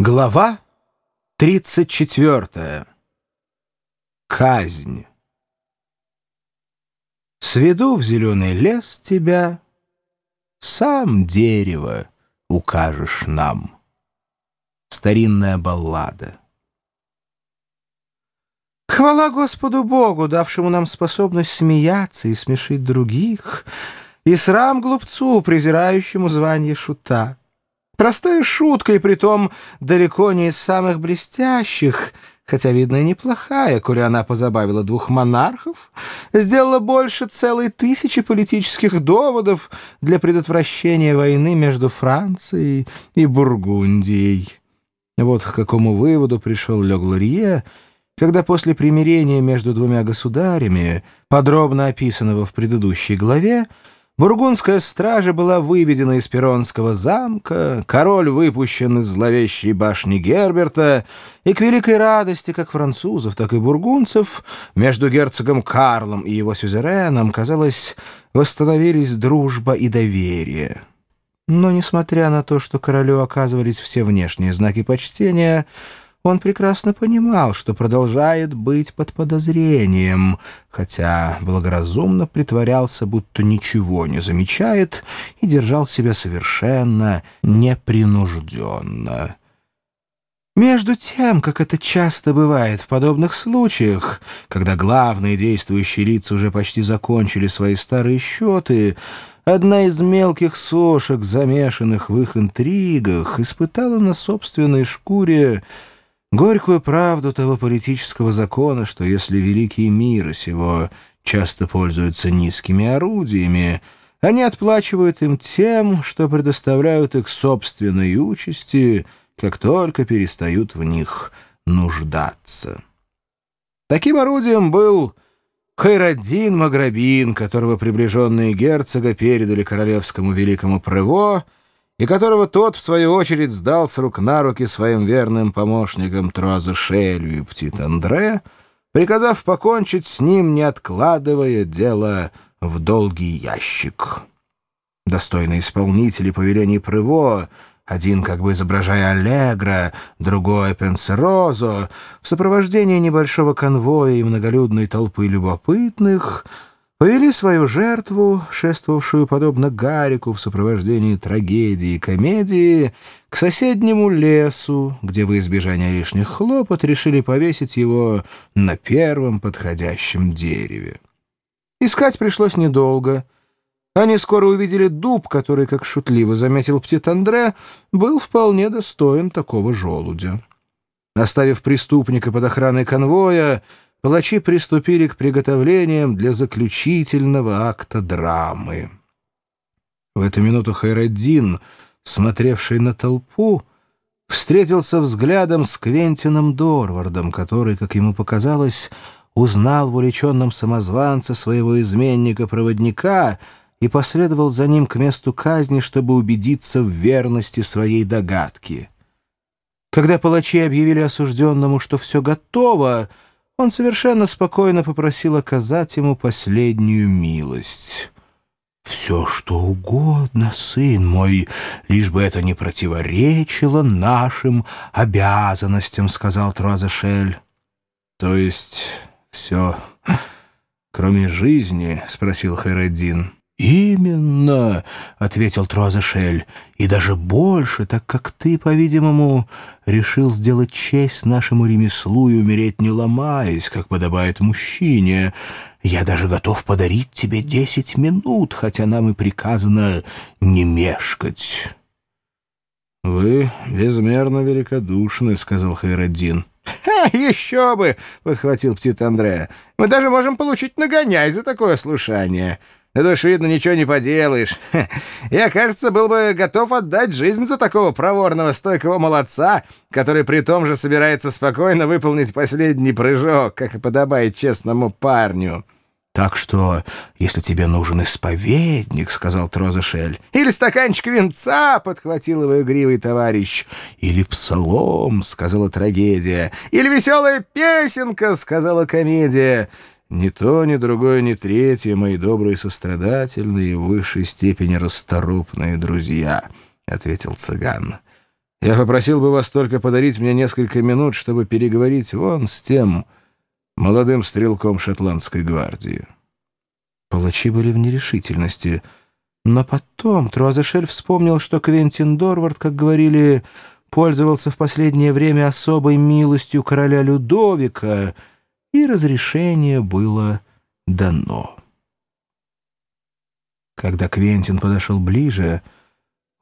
Глава 34. Казнь. Сведу в зеленый лес тебя, Сам дерево укажешь нам. Старинная баллада. Хвала Господу Богу, давшему нам способность смеяться и смешить других, И срам глупцу, презирающему звание шута. Простая шутка, и притом далеко не из самых блестящих, хотя, видно, и неплохая, коли она позабавила двух монархов, сделала больше целой тысячи политических доводов для предотвращения войны между Францией и Бургундией. Вот к какому выводу пришел Ле Глорье, когда после примирения между двумя государями, подробно описанного в предыдущей главе, Бургундская стража была выведена из Перронского замка, король выпущен из зловещей башни Герберта, и к великой радости как французов, так и бургундцев между герцогом Карлом и его сюзереном, казалось, восстановились дружба и доверие. Но, несмотря на то, что королю оказывались все внешние знаки почтения, он прекрасно понимал, что продолжает быть под подозрением, хотя благоразумно притворялся, будто ничего не замечает и держал себя совершенно непринужденно. Между тем, как это часто бывает в подобных случаях, когда главные действующие лица уже почти закончили свои старые счеты, одна из мелких сошек, замешанных в их интригах, испытала на собственной шкуре горькую правду того политического закона, что если великие миры сего часто пользуются низкими орудиями, они отплачивают им тем, что предоставляют их собственной участи, как только перестают в них нуждаться. Таким орудием был Хайраддин Маграбин, которого приближенные герцога передали королевскому великому Прево, и которого тот, в свою очередь, сдал с рук на руки своим верным помощникам Труаза Шелю и Птит Андре, приказав покончить с ним, не откладывая дело в долгий ящик. Достойные исполнители повелений Прыво, один как бы изображая Аллегра, другой — Пенсерозо, в сопровождении небольшого конвоя и многолюдной толпы любопытных — повели свою жертву, шествовавшую подобно Гарику в сопровождении трагедии и комедии, к соседнему лесу, где во избежание лишних хлопот решили повесить его на первом подходящем дереве. Искать пришлось недолго. Они скоро увидели дуб, который, как шутливо заметил Птит Андре, был вполне достоин такого желудя. Оставив преступника под охраной конвоя, палачи приступили к приготовлениям для заключительного акта драмы. В эту минуту Хайреддин, смотревший на толпу, встретился взглядом с Квентином Дорвардом, который, как ему показалось, узнал в увлеченном самозванце своего изменника-проводника и последовал за ним к месту казни, чтобы убедиться в верности своей догадки. Когда палачи объявили осужденному, что все готово, он совершенно спокойно попросил оказать ему последнюю милость. «Все, что угодно, сын мой, лишь бы это не противоречило нашим обязанностям», — сказал Труазешель. «То есть все, кроме жизни?» — спросил Хайреддин. «Именно», — ответил Труазешель, — «и даже больше, так как ты, по-видимому, решил сделать честь нашему ремеслу и умереть не ломаясь, как подобает мужчине. Я даже готов подарить тебе десять минут, хотя нам и приказано не мешкать». «Вы безмерно великодушны», — сказал Хайраддин. «Ха, еще бы!» — подхватил птит Андрея. «Мы даже можем получить нагоняй за такое слушание». Это уж, видно, ничего не поделаешь. Я, кажется, был бы готов отдать жизнь за такого проворного, стойкого молодца, который при том же собирается спокойно выполнить последний прыжок, как и подобает честному парню». «Так что, если тебе нужен исповедник, — сказал Трозешель, — или стаканчик венца, — подхватил его игривый товарищ, — или псалом, — сказала трагедия, — или веселая песенка, — сказала комедия, — ни то, ни другое, ни третье, мои добрые сострадательные, в высшей степени расторопные друзья, — ответил цыган. Я попросил бы вас только подарить мне несколько минут, чтобы переговорить вон с тем молодым стрелком шотландской гвардии». Палачи были в нерешительности, но потом Труазешель вспомнил, что Квентин Дорвард, как говорили, пользовался в последнее время особой милостью короля Людовика, и разрешение было дано. Когда Квентин подошел ближе,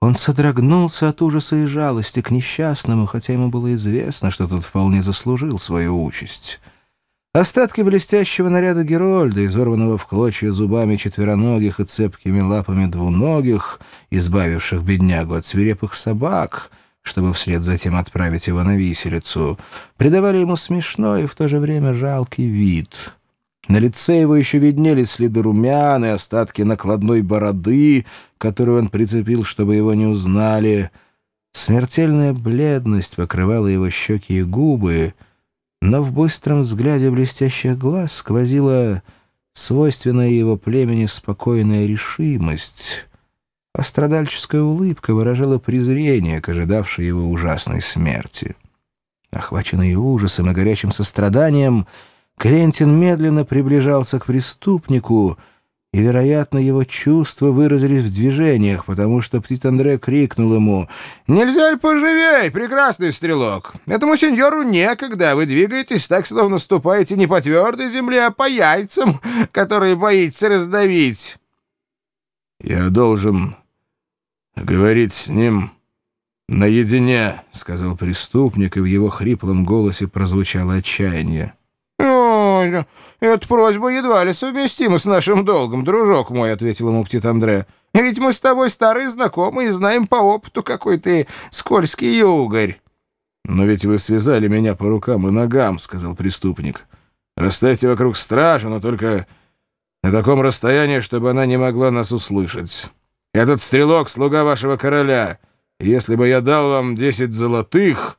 он содрогнулся от ужаса и жалости к несчастному, хотя ему было известно, что тот вполне заслужил свою участь. Остатки блестящего наряда Герольда, изорванного в клочья зубами четвероногих и цепкими лапами двуногих, избавивших беднягу от свирепых собак, чтобы вслед за тем отправить его на виселицу, придавали ему смешной и в то же время жалкий вид — на лице его еще виднелись следы румян и остатки накладной бороды, которую он прицепил, чтобы его не узнали. Смертельная бледность покрывала его щеки и губы, но в быстром взгляде блестящих глаз сквозила свойственная его племени спокойная решимость, а страдальческая улыбка выражала презрение к ожидавшей его ужасной смерти. Охваченный ужасом и горячим состраданием, Квентин медленно приближался к преступнику, и, вероятно, его чувства выразились в движениях, потому что Птит-Андре крикнул ему «Нельзя ли поживей, прекрасный стрелок? Этому сеньору некогда, вы двигаетесь так, словно ступаете не по твердой земле, а по яйцам, которые боитесь раздавить». «Я должен говорить с ним наедине», — сказал преступник, и в его хриплом голосе прозвучало отчаяние. «Ой, эта просьба едва ли совместима с нашим долгом, дружок мой», — ответил ему Птит Андре. «Ведь мы с тобой старые знакомые и знаем по опыту, какой ты скользкий югарь». «Но ведь вы связали меня по рукам и ногам», — сказал преступник. «Расставьте вокруг стражу, но только на таком расстоянии, чтобы она не могла нас услышать. Этот стрелок — слуга вашего короля. Если бы я дал вам десять золотых...»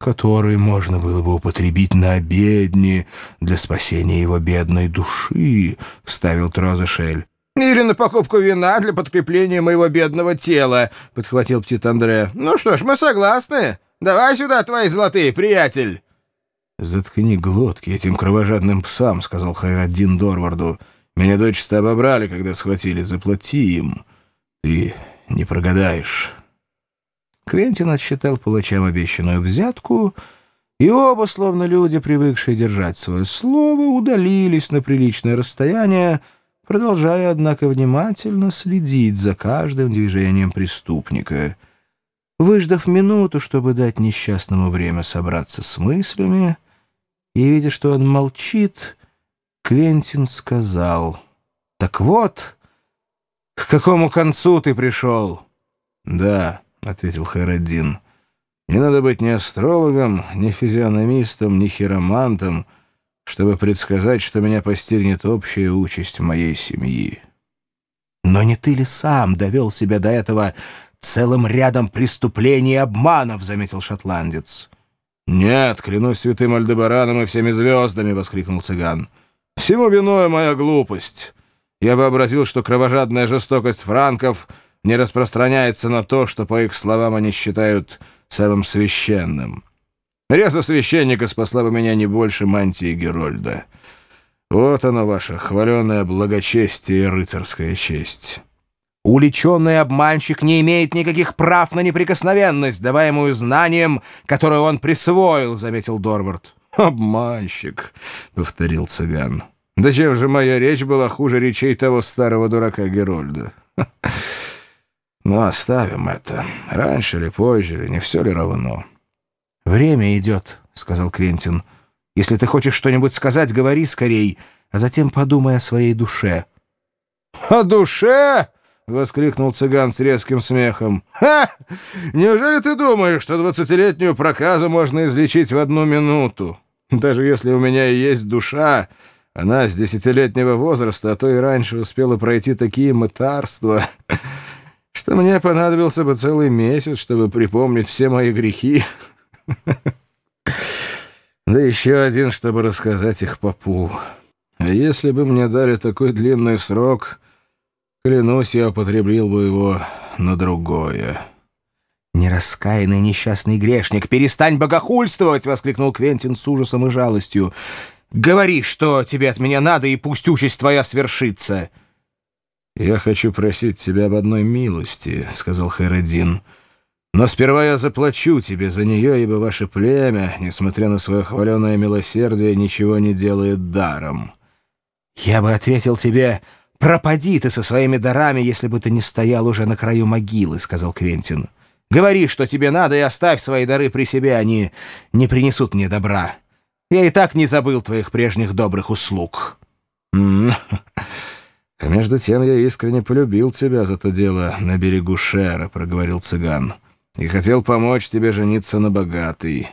которые можно было бы употребить на обедни для спасения его бедной души», — вставил Трозешель. «Или на покупку вина для подкрепления моего бедного тела», — подхватил Птит Андре. «Ну что ж, мы согласны. Давай сюда твои золотые, приятель». «Заткни глотки этим кровожадным псам», — сказал Хайраддин Дорварду. «Меня дочисто обобрали, когда схватили. Заплати им. Ты не прогадаешь». Квентин отсчитал палачам обещанную взятку, и оба, словно люди, привыкшие держать свое слово, удалились на приличное расстояние, продолжая, однако, внимательно следить за каждым движением преступника. Выждав минуту, чтобы дать несчастному время собраться с мыслями, и, видя, что он молчит, Квентин сказал, «Так вот, к какому концу ты пришел?» «Да». — ответил Хайраддин. «Не надо быть ни астрологом, ни физиономистом, ни хиромантом, чтобы предсказать, что меня постигнет общая участь моей семьи». «Но не ты ли сам довел себя до этого целым рядом преступлений и обманов?» — заметил шотландец. «Нет, клянусь святым Альдебараном и всеми звездами!» — воскликнул цыган. «Всему виной моя глупость. Я вообразил, что кровожадная жестокость франков — не распространяется на то, что, по их словам, они считают самым священным. Реза священника спасла бы меня не больше мантии Герольда. Вот оно, ваше хваленое благочестие и рыцарская честь». Уличенный обманщик не имеет никаких прав на неприкосновенность, даваемую знанием, которое он присвоил, — заметил Дорвард. «Обманщик», — повторил цыган. «Да чем же моя речь была хуже речей того старого дурака Герольда?» Ну, оставим это. Раньше или позже, или не все ли равно? «Время идет», — сказал Квентин. «Если ты хочешь что-нибудь сказать, говори скорей, а затем подумай о своей душе». «О душе?» — воскликнул цыган с резким смехом. «Ха! Неужели ты думаешь, что двадцатилетнюю проказу можно излечить в одну минуту? Даже если у меня и есть душа, она с десятилетнего возраста, а то и раньше успела пройти такие мытарства, что мне понадобился бы целый месяц, чтобы припомнить все мои грехи. Да еще один, чтобы рассказать их попу. А если бы мне дали такой длинный срок, клянусь, я употребил бы его на другое. «Нераскаянный несчастный грешник, перестань богохульствовать!» — воскликнул Квентин с ужасом и жалостью. «Говори, что тебе от меня надо, и пусть участь твоя свершится!» «Я хочу просить тебя об одной милости», — сказал Хайреддин. «Но сперва я заплачу тебе за нее, ибо ваше племя, несмотря на свое хваленое милосердие, ничего не делает даром». «Я бы ответил тебе, пропади ты со своими дарами, если бы ты не стоял уже на краю могилы», — сказал Квентин. «Говори, что тебе надо, и оставь свои дары при себе, они не принесут мне добра. Я и так не забыл твоих прежних добрых услуг». «А между тем я искренне полюбил тебя за то дело на берегу Шера», — проговорил цыган, — «и хотел помочь тебе жениться на богатой».